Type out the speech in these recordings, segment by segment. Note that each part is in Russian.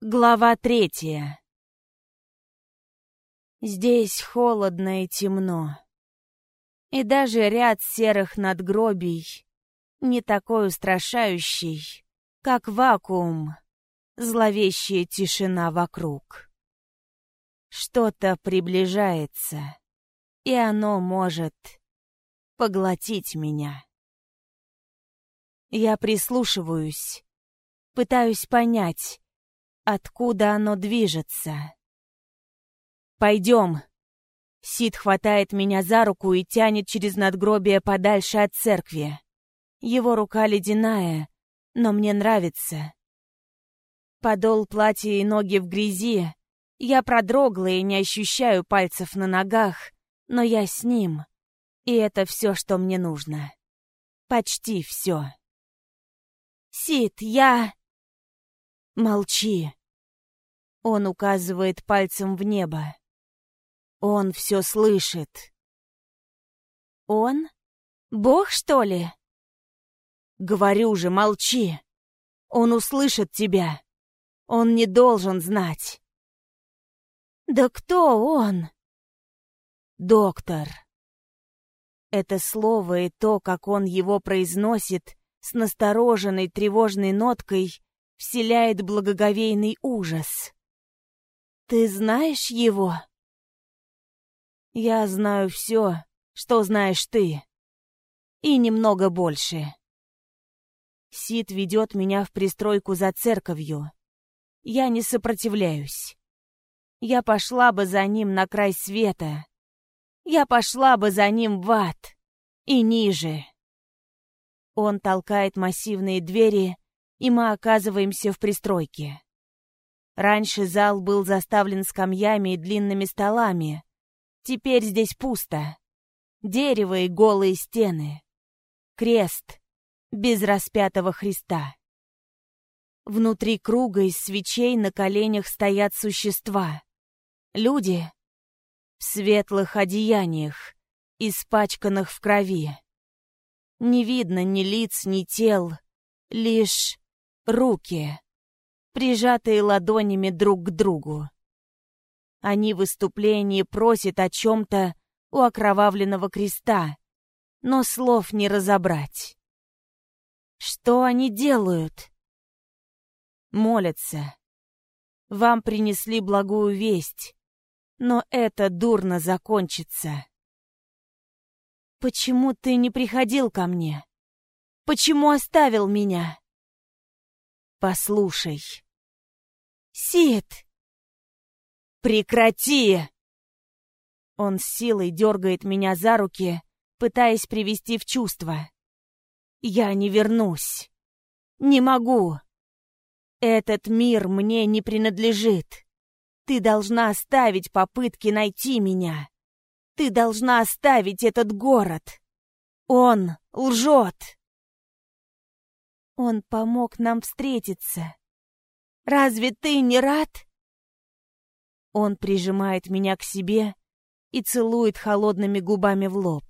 Глава третья. Здесь холодно и темно. И даже ряд серых надгробий не такой устрашающий, как вакуум, зловещая тишина вокруг. Что-то приближается, и оно может поглотить меня. Я прислушиваюсь, пытаюсь понять, откуда оно движется. «Пойдем!» Сид хватает меня за руку и тянет через надгробие подальше от церкви. Его рука ледяная, но мне нравится. Подол платья и ноги в грязи. Я продрогла и не ощущаю пальцев на ногах, но я с ним. И это все, что мне нужно. Почти все. «Сид, я...» «Молчи!» Он указывает пальцем в небо. Он все слышит. Он? Бог, что ли? Говорю же, молчи. Он услышит тебя. Он не должен знать. Да кто он? Доктор. Это слово и то, как он его произносит, с настороженной тревожной ноткой, вселяет благоговейный ужас. «Ты знаешь его?» «Я знаю все, что знаешь ты. И немного больше». Сид ведет меня в пристройку за церковью. Я не сопротивляюсь. Я пошла бы за ним на край света. Я пошла бы за ним в ад. И ниже. Он толкает массивные двери, и мы оказываемся в пристройке. Раньше зал был заставлен скамьями и длинными столами. Теперь здесь пусто. Дерево и голые стены. Крест без распятого Христа. Внутри круга из свечей на коленях стоят существа. Люди в светлых одеяниях, испачканных в крови. Не видно ни лиц, ни тел, лишь руки прижатые ладонями друг к другу. Они в выступлении просят о чем-то у окровавленного креста, но слов не разобрать. Что они делают? Молятся. Вам принесли благую весть, но это дурно закончится. Почему ты не приходил ко мне? Почему оставил меня? Послушай. Сид! Прекрати! Он с силой дергает меня за руки, пытаясь привести в чувство. Я не вернусь. Не могу. Этот мир мне не принадлежит. Ты должна оставить попытки найти меня. Ты должна оставить этот город. Он лжет. Он помог нам встретиться. Разве ты не рад? Он прижимает меня к себе и целует холодными губами в лоб.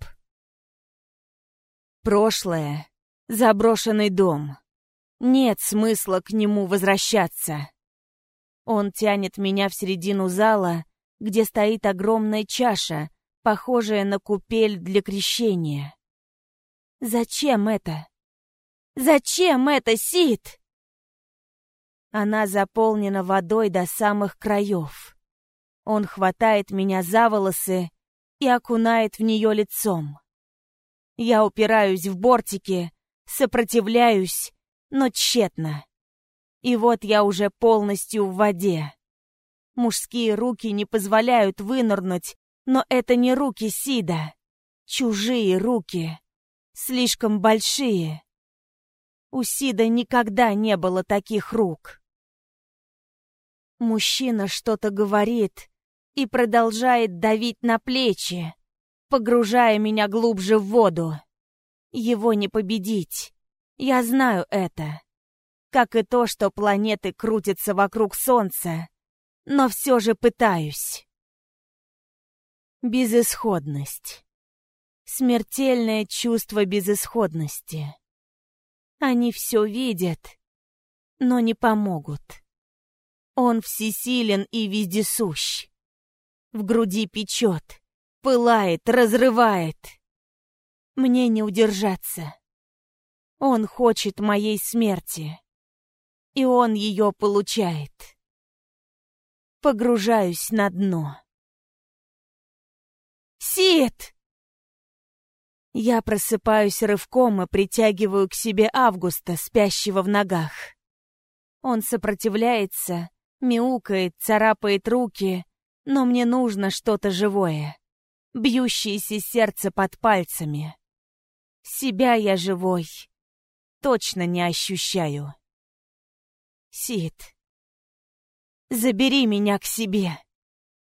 Прошлое — заброшенный дом. Нет смысла к нему возвращаться. Он тянет меня в середину зала, где стоит огромная чаша, похожая на купель для крещения. Зачем это? Зачем это, Сид? Она заполнена водой до самых краев. Он хватает меня за волосы и окунает в нее лицом. Я упираюсь в бортики, сопротивляюсь, но тщетно. И вот я уже полностью в воде. Мужские руки не позволяют вынырнуть, но это не руки Сида. Чужие руки. Слишком большие. У Сида никогда не было таких рук. Мужчина что-то говорит и продолжает давить на плечи, погружая меня глубже в воду. Его не победить. Я знаю это. Как и то, что планеты крутятся вокруг Солнца. Но все же пытаюсь. Безысходность. Смертельное чувство безысходности. Они все видят, но не помогут. Он всесилен и вездесущ. В груди печет, пылает, разрывает. Мне не удержаться. Он хочет моей смерти. И он ее получает. Погружаюсь на дно. «Сид!» Я просыпаюсь рывком и притягиваю к себе Августа, спящего в ногах. Он сопротивляется, мяукает, царапает руки, но мне нужно что-то живое. Бьющееся сердце под пальцами. Себя я живой точно не ощущаю. Сид, забери меня к себе.